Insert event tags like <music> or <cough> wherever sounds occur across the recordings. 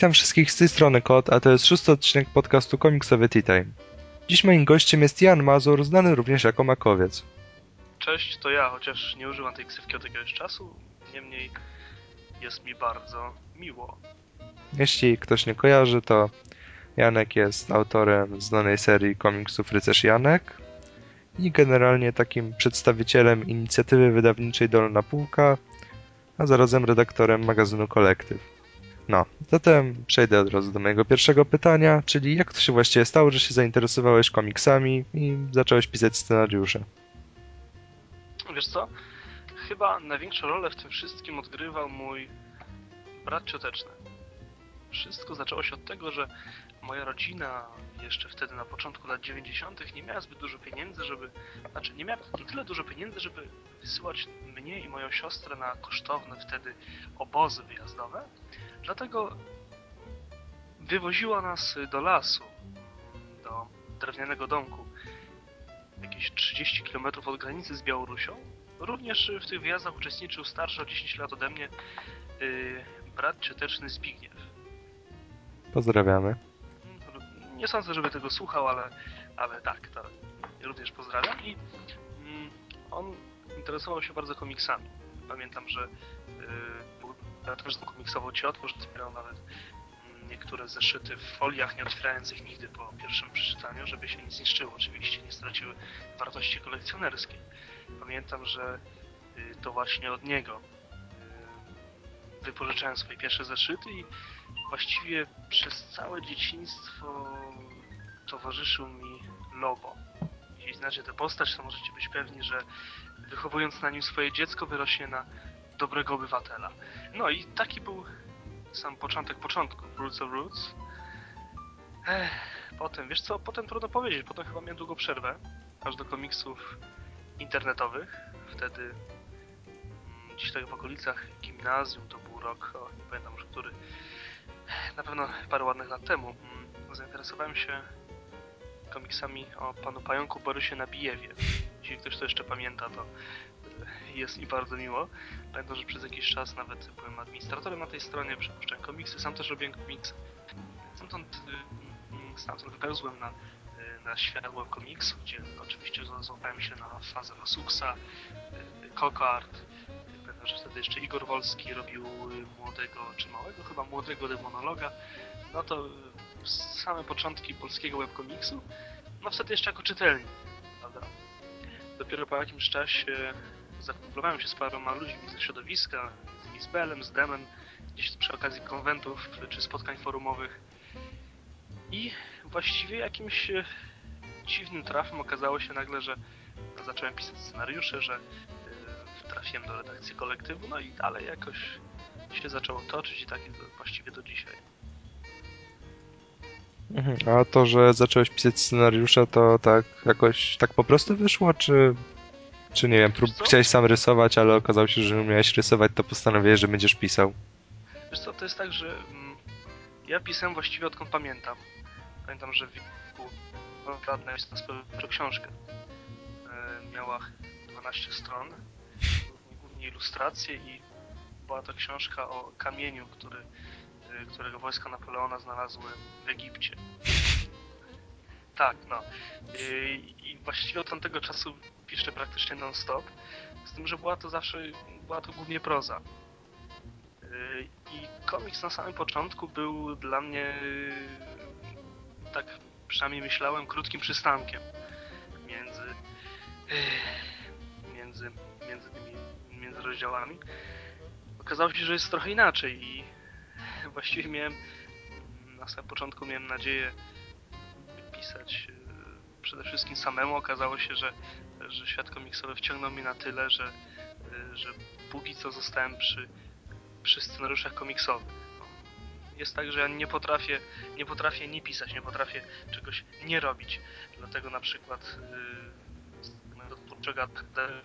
Witam wszystkich z tej strony Kot, a to jest szósty odcinek podcastu komiksowy Tea Time. Dziś moim gościem jest Jan Mazur, znany również jako Makowiec. Cześć, to ja, chociaż nie używam tej ksywki od jakiegoś czasu, niemniej jest mi bardzo miło. Jeśli ktoś nie kojarzy, to Janek jest autorem znanej serii komiksów Rycerz Janek i generalnie takim przedstawicielem inicjatywy wydawniczej Dolna Półka, a zarazem redaktorem magazynu Kolektyw. No, zatem przejdę od razu do mojego pierwszego pytania, czyli jak to się właściwie stało, że się zainteresowałeś komiksami i zacząłeś pisać scenariusze? Wiesz co? Chyba największą rolę w tym wszystkim odgrywał mój brat cioteczny. Wszystko zaczęło się od tego, że moja rodzina jeszcze wtedy na początku lat 90. nie miała zbyt dużo pieniędzy, żeby. Znaczy, nie miała na tyle dużo pieniędzy, żeby wysyłać mnie i moją siostrę na kosztowne wtedy obozy wyjazdowe. Dlatego wywoziła nas do lasu, do drewnianego domku, jakieś 30 km od granicy z Białorusią. Również w tych wyjazdach uczestniczył starszy o 10 lat ode mnie yy, brat cioteczny Zbigniew. Pozdrawiamy. Nie sądzę, żeby tego słuchał, ale, ale tak, to również pozdrawiam. I mm, on interesował się bardzo komiksami. Pamiętam, że yy, też komiksował ciotwo, że zbierał nawet mm, niektóre zeszyty w foliach, nie otwierając ich nigdy po pierwszym przeczytaniu, żeby się nie zniszczyło. Oczywiście nie straciły wartości kolekcjonerskiej. Pamiętam, że yy, to właśnie od niego yy, wypożyczałem swoje pierwsze zeszyty i właściwie przez całe dzieciństwo towarzyszył mi Lobo. Jeśli znacie tę postać, to możecie być pewni, że wychowując na nim swoje dziecko, wyrośnie na dobrego obywatela. No i taki był sam początek początku, Roots of Roots. Ech, potem, wiesz co, potem trudno powiedzieć, potem chyba miałem długą przerwę, aż do komiksów internetowych. Wtedy mm, gdzieś tak w okolicach gimnazjum, to był rok, o, nie pamiętam już który, na pewno parę ładnych lat temu, mm, zainteresowałem się komiksami o panu pająku Borysie Nabijewie. Jeśli ktoś to jeszcze pamięta, to jest mi bardzo miło. Pamiętam, że przez jakiś czas nawet byłem administratorem na tej stronie, przepuszczałem komiksy, sam też robiłem komiksy. Stamtąd, y, stamtąd wypełzłem na, y, na światło komiksu, gdzie oczywiście złapałem się na fazę Rosuksa, Coco Art, Pamiętam, że wtedy jeszcze Igor Wolski robił młodego, czy małego chyba młodego demonologa. No to same początki polskiego webkomiksu. No wtedy jeszcze jako czytelnik, prawda? Dopiero po jakimś czasie zakumplowałem się z paroma ludźmi ze środowiska, z nimi z Demem, gdzieś przy okazji konwentów czy spotkań forumowych. I właściwie jakimś dziwnym trafem okazało się nagle, że zacząłem pisać scenariusze, że trafiłem do redakcji kolektywu, no i dalej jakoś się zaczęło toczyć i tak właściwie do dzisiaj. Mhm. A to, że zacząłeś pisać scenariusze, to tak jakoś tak po prostu wyszło, czy, czy nie wiem, prób, chciałeś sam rysować, ale okazało się, że umiałeś rysować, to postanowiłeś, że będziesz pisał? Wiesz co, to jest tak, że mm, ja pisałem właściwie odkąd pamiętam. Pamiętam, że w wieku lat napisałem swoją książkę. E, miała 12 stron głównie ilustracje i była to książka o kamieniu, który, y, którego wojska Napoleona znalazły w Egipcie. <laughs> Tak, no. Y, I właściwie od tamtego czasu piszę praktycznie non-stop, z tym, że była to zawsze, była to głównie proza. Y, I komiks na samym początku był dla mnie, tak przynajmniej myślałem, krótkim przystankiem między, między, między tymi między rozdziałami. Okazało się, że jest trochę inaczej i <laughs> właściwie miałem na samym początku miałem nadzieję pisać e, przede wszystkim samemu. Okazało się, że, że świat komiksowy wciągnął mnie na tyle, że, e, że póki co zostałem przy, przy scenariuszach komiksowych. Jest tak, że ja nie potrafię, nie potrafię nie pisać, nie potrafię czegoś nie robić. Dlatego na przykład yy, do twórczego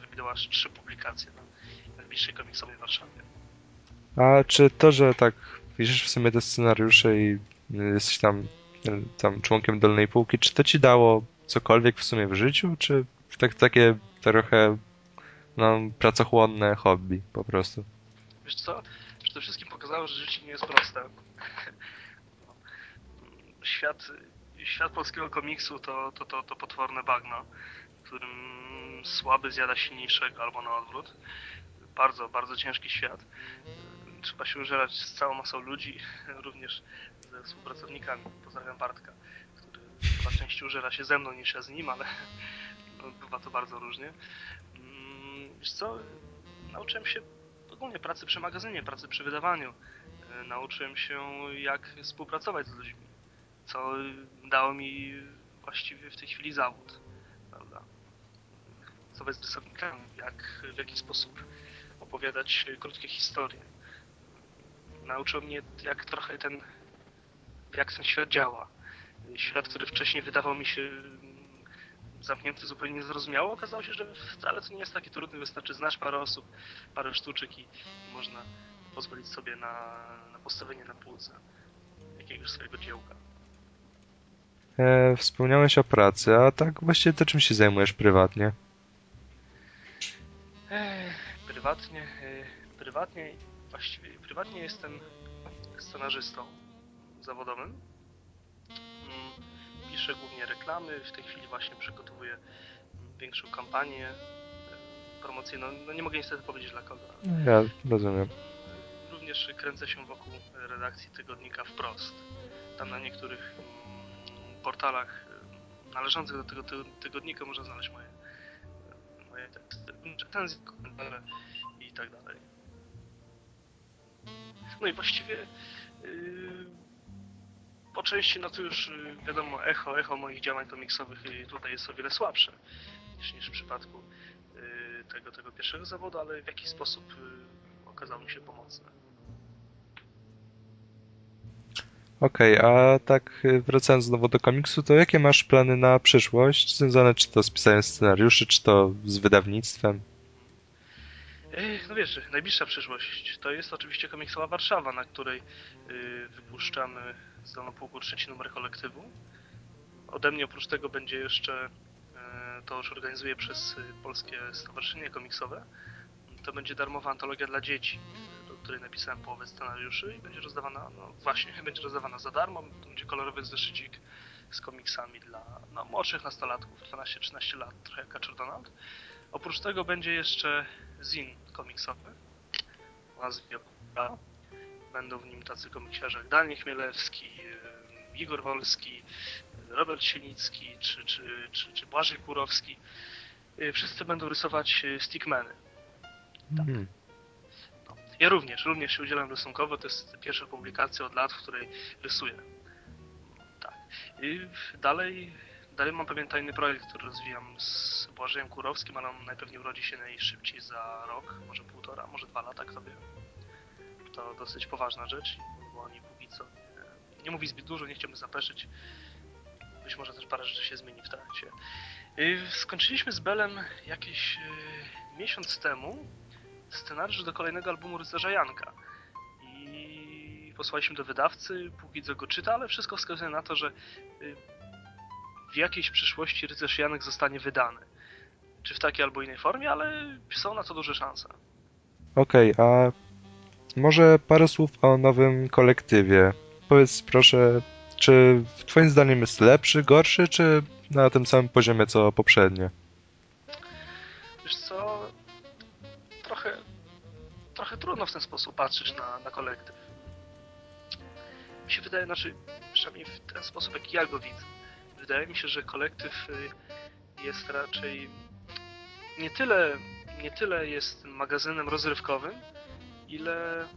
wydał aż trzy publikacje na, najbliższej komiksowej Warszawie. A czy to, że tak piszesz w sumie te scenariusze i jesteś tam, tam członkiem dolnej półki, czy to ci dało cokolwiek w sumie w życiu, czy tak, takie trochę no, pracochłonne hobby po prostu? Wiesz co? przede wszystkim pokazało, że życie nie jest proste. Świat, świat polskiego komiksu to, to, to, to potworne bagno, w którym słaby zjada silniejszego albo na odwrót. Bardzo, bardzo ciężki świat. Trzeba się użerać z całą masą ludzi, również ze współpracownikami. Pozdrawiam Bartka, który chyba częściej użera się ze mną niż ja z nim, ale no, bywa to bardzo różnie. Mm, wiesz co, nauczyłem się ogólnie pracy przy magazynie, pracy przy wydawaniu. E, nauczyłem się jak współpracować z ludźmi, co dało mi właściwie w tej chwili zawód, prawda? Pracować z rysownikami, jak, w jaki sposób opowiadać krótkie historie. Nauczył mnie jak trochę ten, jak ten świat działa. Świat, który wcześniej wydawał mi się zamknięty zupełnie niezrozumiało, okazało się, że wcale to nie jest takie trudne, wystarczy znać parę osób, parę sztuczek i można pozwolić sobie na, na postawienie na półce jakiegoś swojego dziełka. E, wspomniałeś o pracy, a tak właściwie to czym się zajmujesz prywatnie? E, prywatnie, e, prywatnie, właściwie prywatnie jestem scenarzystą zawodowym piszę głównie reklamy, w tej chwili właśnie przygotowuję większą kampanię e, promocyjną. No nie mogę niestety powiedzieć dla kogo. Ja rozumiem. Również kręcę się wokół redakcji tygodnika Wprost. Tam na niektórych mm, portalach e, należących do tego tygodnika można znaleźć moje, moje teksty, recenzje, komentarze i tak dalej. No i właściwie yy, po części, no to już y, wiadomo, echo, echo moich działań komiksowych y, tutaj jest o wiele słabsze niż, niż w przypadku y, tego, tego pierwszego zawodu, ale w jakiś sposób okazało mi się pomocne. Okej, okay, a tak wracając znowu do komiksu, to jakie masz plany na przyszłość, związane czy to z pisaniem scenariuszy, czy to z wydawnictwem? No wiesz, najbliższa przyszłość to jest oczywiście komiksowa Warszawa, na której wypuszczamy Pułku trzeci numer kolektywu. Ode mnie oprócz tego będzie jeszcze, e, to już organizuję przez Polskie Stowarzyszenie Komiksowe, to będzie darmowa antologia dla dzieci, do której napisałem połowę scenariuszy i będzie rozdawana, no właśnie, <laughs> będzie rozdawana za darmo, to będzie kolorowy zeszycik z komiksami dla no, młodszych nastolatków, 12-13 lat, trochę jak Donald. Oprócz tego będzie jeszcze zin komiksowy o nazwie Będą w nim tacy komiksiarze jak Daniel Chmielewski, Igor Wolski, Robert Sienicki czy, czy, czy, czy Błażej Kurowski. Y, wszyscy będą rysować y, stickmeny. Tak. Hmm. No. Ja również, również się udzielam rysunkowo. To jest pierwsza publikacja od lat, w której rysuję. Tak. I dalej, dalej mam pewien tajny projekt, który rozwijam z Błażejem Kurowskim, ale on najpewniej urodzi się najszybciej za rok, może półtora, może dwa lata, kto wie to dosyć poważna rzecz, bo oni póki co nie, nie mówi zbyt dużo, nie chciałbym zapeszyć. Być może też parę rzeczy się zmieni w trakcie. Y, skończyliśmy z Belem jakiś y, miesiąc temu scenariusz do kolejnego albumu Rycerza Janka. I posłaliśmy do wydawcy, póki co go czyta, ale wszystko wskazuje na to, że y, w jakiejś przyszłości Rycerz Janek zostanie wydany. Czy w takiej albo innej formie, ale są na to duże szanse. Okej, okay, a może parę słów o nowym kolektywie. Powiedz proszę, czy twoim zdaniem jest lepszy, gorszy, czy na tym samym poziomie co poprzednie? Wiesz co, trochę, trochę trudno w ten sposób patrzeć na, na kolektyw. Mi się wydaje, znaczy, przynajmniej w ten sposób, jak ja go widzę, wydaje mi się, że kolektyw y, jest raczej nie tyle, nie tyle jest magazynem rozrywkowym, ile,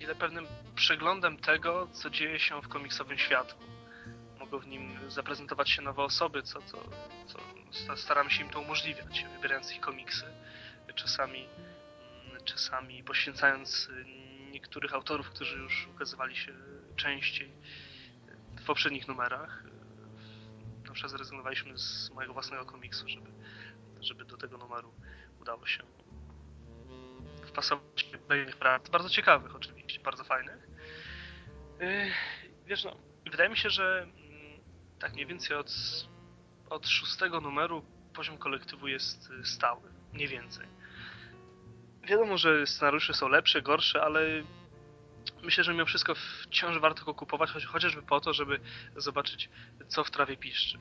ile pewnym przeglądem tego, co dzieje się w komiksowym świadku. Mogą w nim zaprezentować się nowe osoby, co, co, co staramy się im to umożliwiać, wybierając ich komiksy. Czasami, mm, czasami poświęcając niektórych autorów, którzy już ukazywali się częściej w poprzednich numerach. Na przykład zrezygnowaliśmy z mojego własnego komiksu, żeby, żeby do tego numeru udało się wpasować do innych prac, bardzo ciekawych oczywiście, bardzo fajnych. Yy, wiesz, no, wydaje mi się, że mm, tak mniej więcej od, od szóstego numeru poziom kolektywu jest y, stały, mniej więcej. Wiadomo, że scenariusze są lepsze, gorsze, ale myślę, że mimo wszystko wciąż warto go kupować, chociażby po to, żeby zobaczyć, co w trawie piszczy.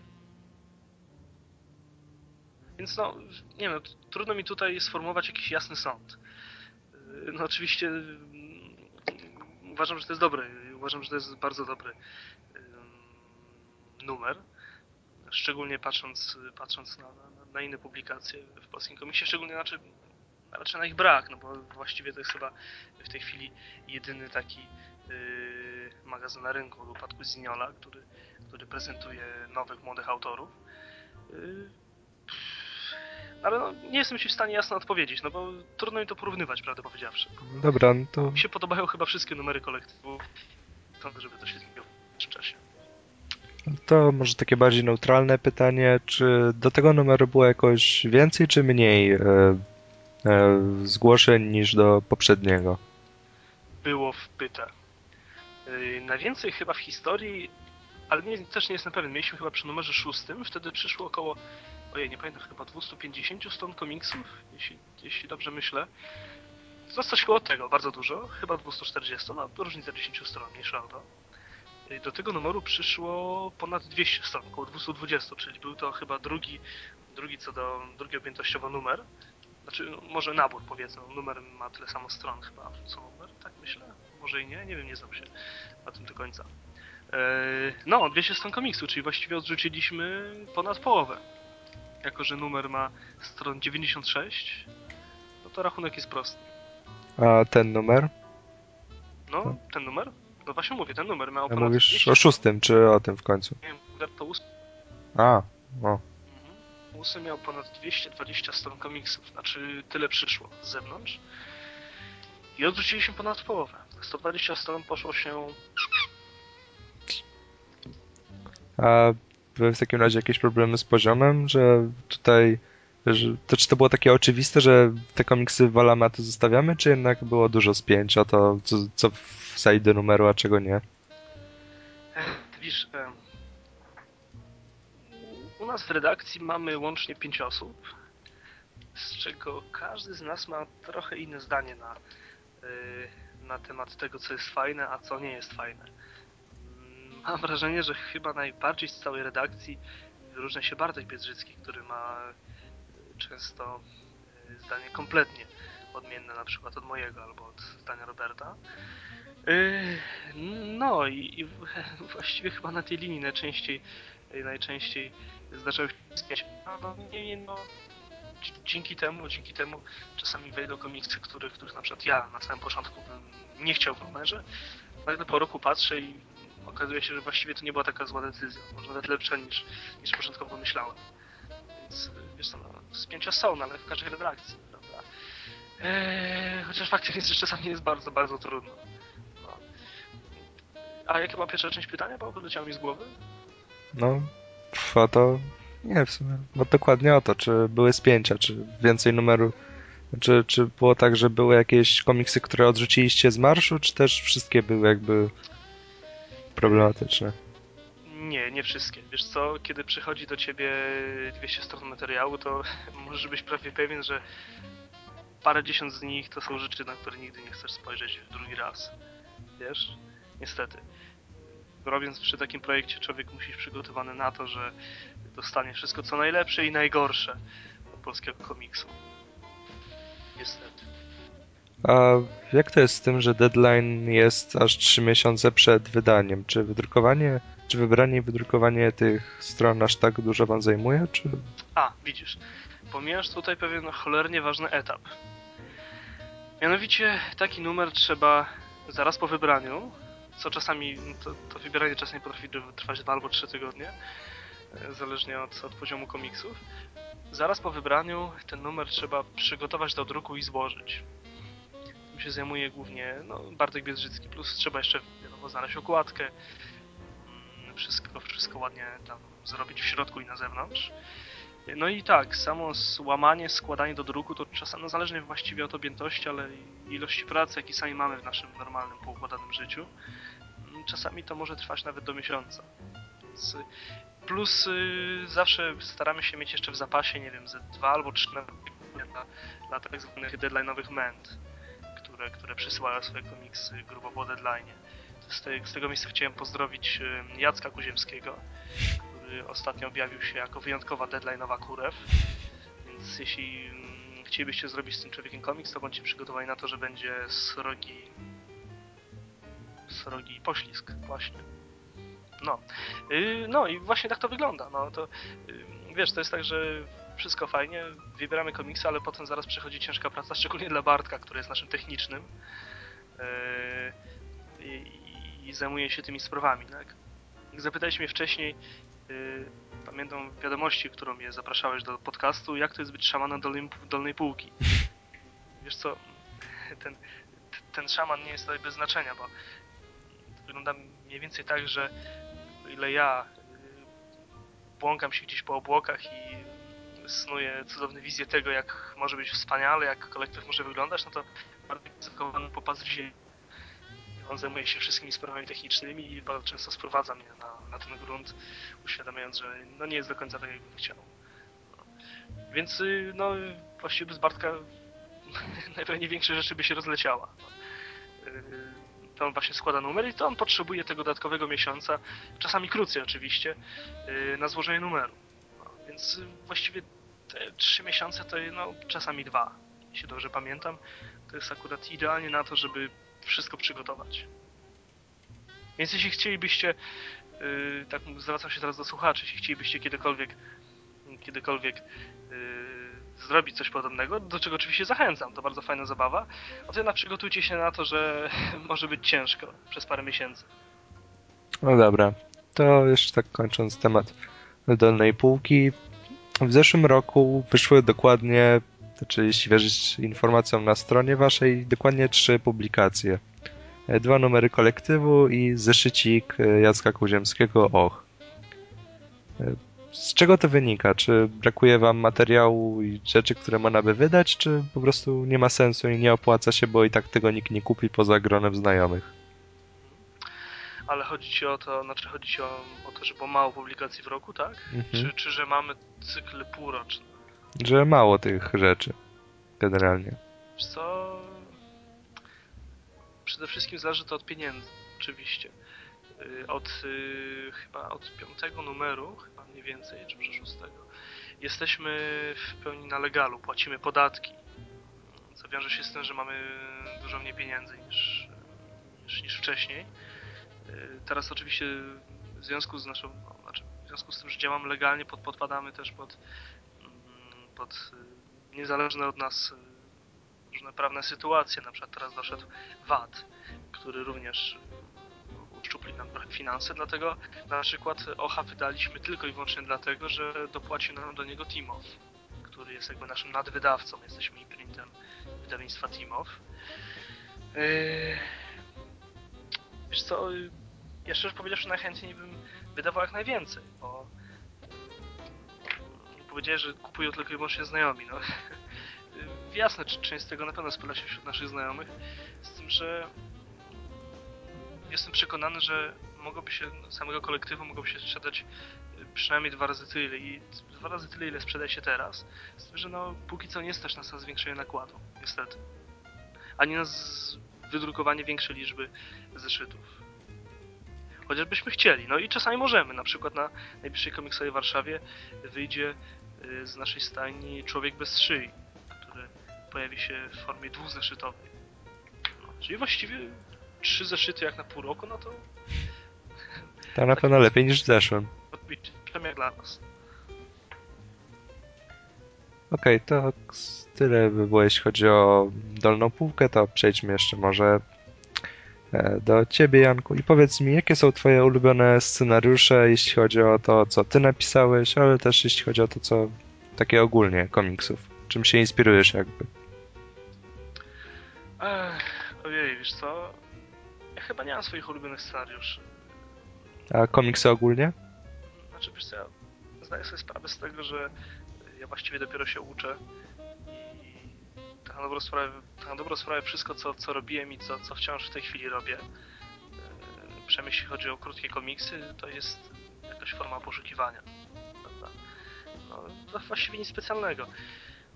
Więc no, nie wiem, trudno mi tutaj sformułować jakiś jasny sąd. No oczywiście mm, uważam, że to jest dobry, uważam, że to jest bardzo dobry numer, szczególnie patrząc, patrząc na, na, na inne publikacje w polskim komiksie, szczególnie znaczy, raczej na ich brak, no bo właściwie to jest chyba w tej chwili jedyny taki yy, magazyn na rynku w upadku Ziniola, który, który prezentuje nowych, młodych autorów. Yy, ale no, nie jestem ci w stanie jasno odpowiedzieć, no bo trudno mi to porównywać, prawdę powiedziawszy. Dobra, no to... Mi się podobają chyba wszystkie numery kolektywu, sądzę, żeby to się zmieniło w czasie. To może takie bardziej neutralne pytanie, czy do tego numeru było jakoś więcej czy mniej e, zgłoszeń niż do poprzedniego? Było w pyta. E, najwięcej chyba w historii, ale nie, też nie jestem pewien, mieliśmy chyba przy numerze szóstym, wtedy przyszło około ojej, nie pamiętam, chyba 250 stron komiksów, jeśli, jeśli dobrze myślę. To coś koło tego, bardzo dużo, chyba 240, no różnica 10 stron, mniejsza o to. Do tego numeru przyszło ponad 200 stron, około 220, czyli był to chyba drugi, drugi co do, drugi objętościowo numer. Znaczy, no, może nabór powiedzmy, numer ma tyle samo stron chyba, co numer, tak myślę? Może i nie, nie wiem, nie znam się na tym do końca. Eee, no, 200 stron komiksu, czyli właściwie odrzuciliśmy ponad połowę jako że numer ma stron 96, no to rachunek jest prosty. A ten numer? No, ten numer? No właśnie mówię, ten numer miał ponad Mówisz 200. o szóstym, czy o tym w końcu? Nie, to ósmy. A, o. Miał ponad 220 stron komiksów, znaczy tyle przyszło z zewnątrz. I odrzuciliśmy ponad połowę. 120 stron poszło się... A były w takim razie jakieś problemy z poziomem, że tutaj że, to czy to było takie oczywiste, że te komiksy wolamy, a to zostawiamy, czy jednak było dużo spięć o to, co, co w side numeru, a czego nie? Widzisz, nas w redakcji mamy łącznie pięć osób, z czego każdy z nas ma trochę inne zdanie na, y, na temat tego, co jest fajne, a co nie jest fajne mam wrażenie, że chyba najbardziej z całej redakcji wyróżnia się Bartek Biedrzycki, który ma e, często e, zdanie kompletnie odmienne na przykład od mojego albo od zdania Roberta. E, no i, i <laughs> właściwie chyba na tej linii najczęściej najczęściej zdarzały się spięcia. No, nie, nie, no, dzięki temu, dzięki temu czasami wejdą komiksy, których, których na przykład ja na samym początku nie chciał w numerze. Nagle po roku patrzę i okazuje się, że właściwie to nie była taka zła decyzja. Może nawet lepsza niż, niż początkowo myślałem. Więc wiesz co, no, spięcia są, no, ale w każdej redakcji, prawda? Eee, chociaż faktem jest, że czasami jest bardzo, bardzo trudno. A jaka była pierwsza część pytania, bo wyleciało mi z głowy? No, a to nie w sumie, bo dokładnie o to, czy były spięcia, czy więcej numeru, czy, czy było tak, że były jakieś komiksy, które odrzuciliście z marszu, czy też wszystkie były jakby problematyczne. Nie, nie wszystkie. Wiesz co, kiedy przychodzi do ciebie 200 stron materiału, to <laughs> możesz być prawie pewien, że parę dziesiąt z nich to są rzeczy, na które nigdy nie chcesz spojrzeć drugi raz. Wiesz? Niestety. Robiąc przy takim projekcie, człowiek musi być przygotowany na to, że dostanie wszystko co najlepsze i najgorsze od polskiego komiksu. Niestety. A jak to jest z tym, że deadline jest aż 3 miesiące przed wydaniem? Czy wydrukowanie, czy wybranie i wydrukowanie tych stron aż tak dużo wam zajmuje, czy... A, widzisz. Pomijasz tutaj pewien cholernie ważny etap. Mianowicie taki numer trzeba zaraz po wybraniu, co czasami, to, to wybieranie czasami potrafi trwać 2 albo 3 tygodnie, e, zależnie od, od poziomu komiksów. Zaraz po wybraniu ten numer trzeba przygotować do druku i złożyć się zajmuje głównie no, Bartek Biedrzycki, plus trzeba jeszcze wiadomo, znaleźć okładkę, mm, wszystko, wszystko ładnie tam zrobić w środku i na zewnątrz. No i tak, samo złamanie, składanie do druku to czasem, no zależnie właściwie od objętości, ale ilości pracy, jakie sami mamy w naszym normalnym, poukładanym życiu, czasami to może trwać nawet do miesiąca. Plus y, zawsze staramy się mieć jeszcze w zapasie, nie wiem, ze dwa albo trzy na dla, dla tak zwanych deadline'owych ment które, które przysyłają swoje komiksy grubo po deadline. Z, te, z tego miejsca chciałem pozdrowić Jacka Kuziemskiego, który ostatnio objawił się jako wyjątkowa deadline'owa kurew. Więc jeśli mm, chcielibyście zrobić z tym człowiekiem komiks, to bądźcie przygotowani na to, że będzie srogi srogi poślizg, właśnie. No. Yy, no i właśnie tak to wygląda. No to yy, wiesz, to jest tak, że wszystko fajnie, wybieramy komiksy, ale potem zaraz przychodzi ciężka praca, <laughs> szczególnie dla Bartka, który jest naszym technicznym yy, i, i zajmuje się tymi sprawami, tak? Zapytałeś mnie wcześniej, pamiętam wiadomości, którą mnie zapraszałeś do podcastu, jak to jest być szamanem dolnej, dolnej półki. <laughs> Wiesz co, ten, ten szaman nie jest tutaj bez znaczenia, bo wygląda mniej więcej tak, że o ile ja y, błąkam się gdzieś po obłokach i snuję cudowne wizje tego, jak może być wspaniale, jak kolektyw może wyglądać, no to bardzo zakowany popas w ziemi. On zajmuje się wszystkimi sprawami technicznymi i bardzo często sprowadza mnie na, na ten grunt, uświadamiając, że no nie jest do końca tak, jakbym chciał. No. Więc y, no, właściwie bez Bartka <laughs> najpewniej większe rzeczy by się rozleciała. No. Y, to on właśnie składa numer i to on potrzebuje tego dodatkowego miesiąca, czasami krócej oczywiście, y, na złożenie numeru. No, więc właściwie te trzy miesiące to no, czasami dwa, jeśli dobrze pamiętam. To jest akurat idealnie na to, żeby wszystko przygotować. Więc jeśli chcielibyście, tak zwracam się teraz do słuchaczy, jeśli chcielibyście kiedykolwiek, kiedykolwiek zrobić coś podobnego, do czego oczywiście zachęcam, to bardzo fajna zabawa, o jednak przygotujcie się na to, że <laughs> może być ciężko przez parę miesięcy. No dobra, to jeszcze tak kończąc temat dolnej półki. W zeszłym roku wyszły dokładnie znaczy jeśli wierzyć informacjom na stronie waszej, dokładnie trzy publikacje. E, dwa numery kolektywu i zeszycik e, Jacka Kuziemskiego Och. Z czego to wynika? Czy brakuje wam materiału i rzeczy, które można by wydać, czy po prostu nie ma sensu i nie opłaca się, bo i tak tego nikt nie kupi poza gronem znajomych? Ale chodzi ci o to, znaczy chodzi ci o, o to, że było mało publikacji w roku, tak? Mhm. Czy, czy że mamy cykl półroczny? Że mało tych rzeczy, generalnie. Wiesz co? Przede wszystkim zależy to od pieniędzy, oczywiście. Y, od y, chyba od piątego numeru, chyba mniej więcej, czy może szóstego, jesteśmy w pełni na legalu, płacimy podatki. Co wiąże się z tym, że mamy dużo mniej pieniędzy niż, niż, niż wcześniej. Y, teraz oczywiście w związku z naszą, no, znaczy w związku z tym, że działamy legalnie, pod, podpadamy też pod pod y, niezależne od nas różne prawne sytuacje. Na przykład teraz doszedł VAT, który również finanse, dlatego na przykład OHA wydaliśmy tylko i wyłącznie dlatego, że dopłacił nam do niego Timow, który jest jakby naszym nadwydawcą. Jesteśmy imprintem wydawnictwa Timow. Yy... Wiesz co, ja szczerze powiedziawszy najchętniej bym wydawał jak najwięcej, bo powiedziałeś, że kupują tylko i wyłącznie znajomi. No. <laughs> Jasne, część z tego na pewno spala się wśród naszych znajomych, z tym, że jestem przekonany, że mogłoby się, no, samego kolektywu mogłoby się sprzedać y, przynajmniej dwa razy tyle i dwa razy tyle, ile sprzedaje się teraz. Z tym, że no, póki co nie stać nas na zwiększenie nakładu, niestety. Ani na wydrukowanie większej liczby zeszytów. Chociażbyśmy chcieli. No i czasami możemy. Na przykład na najbliższej komiksowej Warszawie wyjdzie Y, z naszej stajni Człowiek bez szyi, który pojawi się w formie dwuzeszytowej. No, czyli właściwie trzy zeszyty jak na pół roku, no to... <laughs> To na pewno lepiej niż w zeszłym. Przynajmniej dla nas. Okej, okay, to tyle by było jeśli chodzi o dolną półkę, to przejdźmy jeszcze może E, do ciebie, Janku, i powiedz mi, jakie są twoje ulubione scenariusze, jeśli chodzi o to, co ty napisałeś, ale też jeśli chodzi o to, co takie ogólnie komiksów. Czym się inspirujesz jakby? Ech, ojej, wiesz co? Chyba nie mam swoich ulubionych scenariuszy. A komiksy ogólnie? Znaczy, wiesz co, ja zdaję sobie sprawę z tego, że ja właściwie dopiero się uczę tak na dobrą sprawę, tak na dobrą sprawę wszystko, co, co robiłem i co, co wciąż w tej chwili robię, e, przynajmniej jeśli chodzi o krótkie komiksy, to jest jakaś forma poszukiwania. Prawda? No, to właściwie nic specjalnego.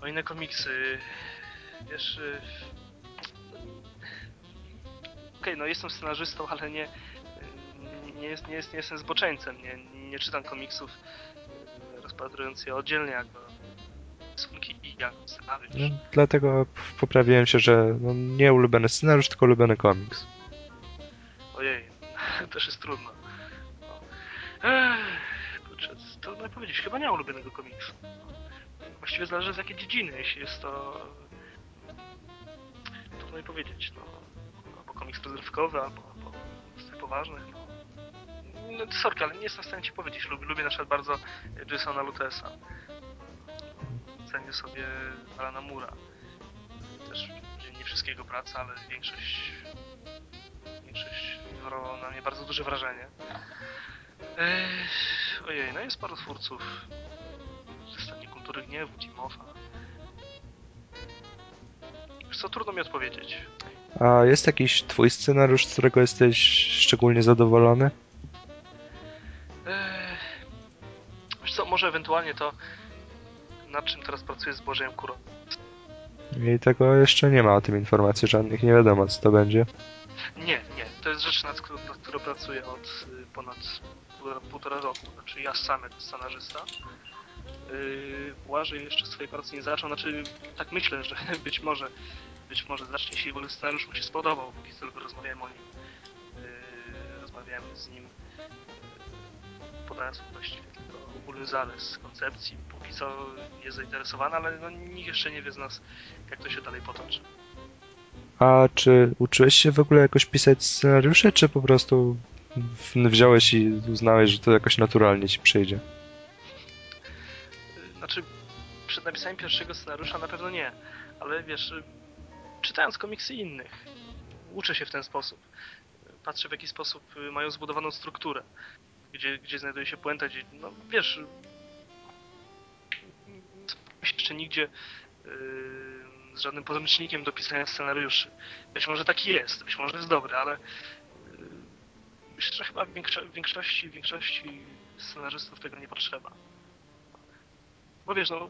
O inne komiksy, wiesz, okej, no jestem scenarzystą, ale nie, nie, jest, nie, jest, nie jestem zboczeńcem, nie, nie czytam komiksów y, rozpatrując je oddzielnie jako rysunki i jako scenariusz. No, dlatego poprawiłem się, że no, nie ulubiony scenariusz, tylko ulubiony komiks. Ojej, <laughs> też jest trudno. No. Kurczę, trudno powiedzieć, chyba nie mam ulubionego komiksu. Właściwie zależy z jakiej dziedziny, jeśli jest to... Trudno mi powiedzieć, no. Komiks rozrywkowy, albo, albo z tych poważnych, no. No, sorry, ale nie jestem w stanie ci powiedzieć. Lubię, lubię na przykład bardzo Jasona Lutesa. Cenię sobie Alana Mura. Też nie wszystkiego praca, ale większość większość wywarła na mnie bardzo duże wrażenie. Ech, ojej, no jest paru twórców. Ze stanie kultury gniewu, Timofa. Wiesz co, trudno mi odpowiedzieć. A jest jakiś twój scenariusz, z którego jesteś szczególnie zadowolony? Wiesz co, może ewentualnie to, nad czym teraz pracuję z Błażejem Kurą. I tego jeszcze nie ma o tym informacji żadnych, nie wiadomo co to będzie. Nie, nie. To jest rzecz, nad którą, nad którą pracuję od y, ponad półtora, półtora roku. Znaczy ja sam jako scenarzysta. Yy, Błażej jeszcze swojej pracy nie zaczął. Znaczy, tak myślę, że <laughs> być może być może zacznie się, bo scenariusz mu się spodobał, póki co tylko rozmawiałem o nim. Yy, rozmawiałem z nim, yy, podając właściwie tylko ogólny zarys koncepcji. Póki co jest zainteresowany, ale no, nikt jeszcze nie wie z nas, jak to się dalej potoczy. A czy uczyłeś się w ogóle jakoś pisać scenariusze, czy po prostu wziąłeś i uznałeś, że to jakoś naturalnie ci przyjdzie? Znaczy, przed napisaniem pierwszego scenariusza na pewno nie, ale wiesz, czytając komiksy innych, uczę się w ten sposób. Patrzę w jaki sposób y, mają zbudowaną strukturę, gdzie, gdzie znajduje się puenta, gdzie, no wiesz, jeszcze nigdzie yy, z żadnym podręcznikiem do pisania scenariuszy. Być może taki jest, być może jest dobry, ale yy, myślę, że chyba w większo- w większości, większości scenarzystów tego nie potrzeba. Bo wiesz, no,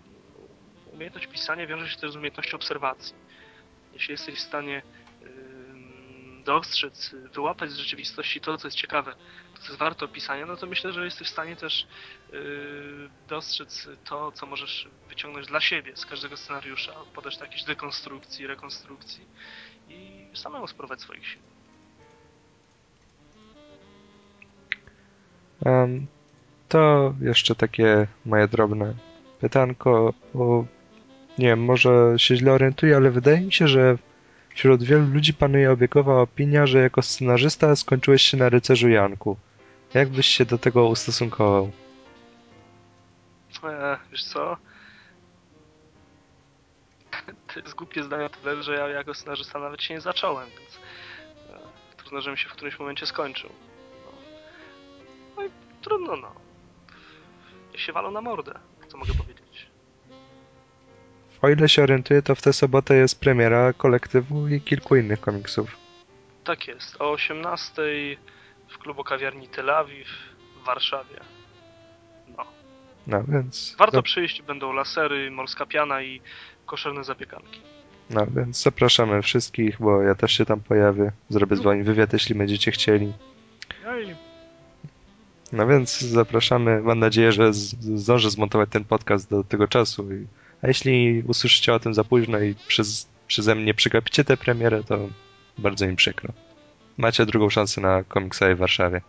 umiejętność pisania wiąże się też z umiejętnością obserwacji. Jeśli jesteś w stanie dostrzec, wyłapać z rzeczywistości to, co jest ciekawe, to, co jest warte opisania, no to myślę, że jesteś w stanie też yy, dostrzec to, co możesz wyciągnąć dla siebie z każdego scenariusza, podać do jakiejś dekonstrukcji, rekonstrukcji i samemu spróbować swoich sił. Em, to jeszcze takie moje drobne pytanko, bo nie wiem, może się źle orientuję, ale wydaje mi się, że wśród wielu ludzi panuje obiegowa opinia, że jako scenarzysta skończyłeś się na rycerzu Janku. Jak byś się do tego ustosunkował? E, wiesz co? To jest głupie zdanie tyle, że ja jako scenarzysta nawet się nie zacząłem, więc e, trudno, żebym się w którymś momencie skończył. No, no i trudno, no. Niech się walą na mordę, co mogę powiedzieć. O ile się orientuję, to w tę sobotę jest premiera kolektywu i kilku innych komiksów. Tak jest, o 18 w klubu kawiarni Tel Awiw w Warszawie. No. No więc. Warto no, przyjść, będą lasery, morska piana i koszerne zapiekanki. no więc zapraszamy wszystkich, bo ja też się tam pojawię. Zrobię z wami wywiad, jeśli będziecie chcieli. No No więc zapraszamy. Mam nadzieję, że zdążę zmontować ten podcast do tego czasu. I, a jeśli usłyszycie o tym za późno i przez, przeze mnie przegapicie tę premierę, to bardzo mi przykro. Macie drugą szansę na komiksowej w Warszawie.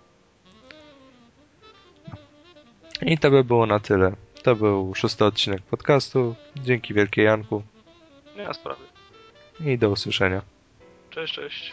I to by było na tyle. To był szósty odcinek podcastu. Dzięki wielkie Janku nie ma sprawy. i do usłyszenia. Cześć, cześć.